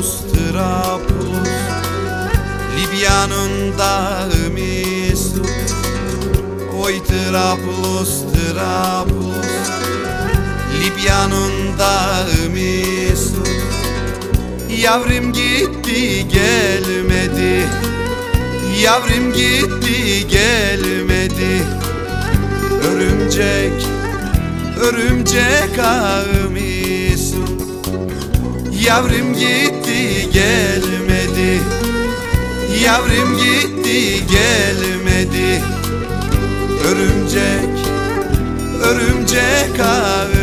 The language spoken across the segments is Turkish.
Trablus, Trablus Libya'nın dağı Mesut Oy Trablus, Trablus Libya'nın dağı Mesut Yavrum gitti gelmedi. Yavrum gitti gelmedi. Örümcek, örümcek ağım Yavrum gitti gelmedi. Yavrum gitti gelmedi. Örümcek, örümcek ağı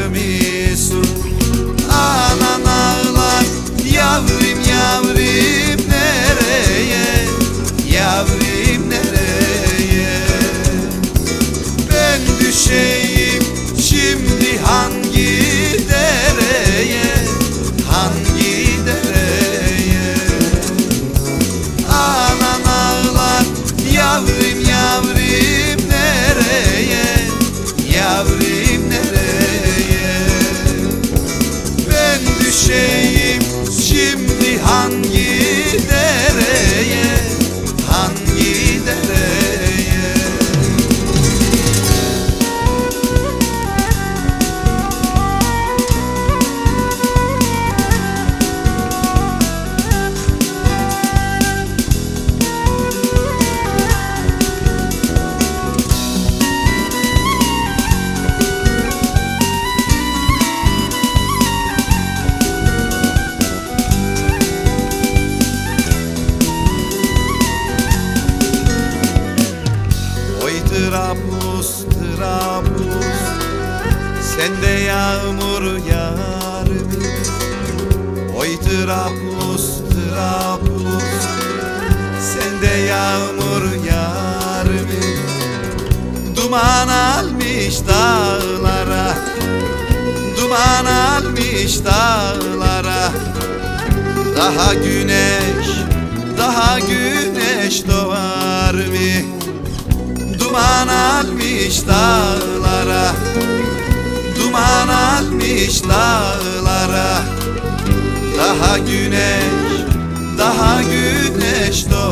Sende yağmur yağar mı? Oy Trablus, Trablus Sende yağmur yağar mı? Duman almış dağlara Duman almış dağlara Daha güneş, daha güneş doğar mı? Duman almış dağlara almış dağlara. Daha güneş Daha güneş doğar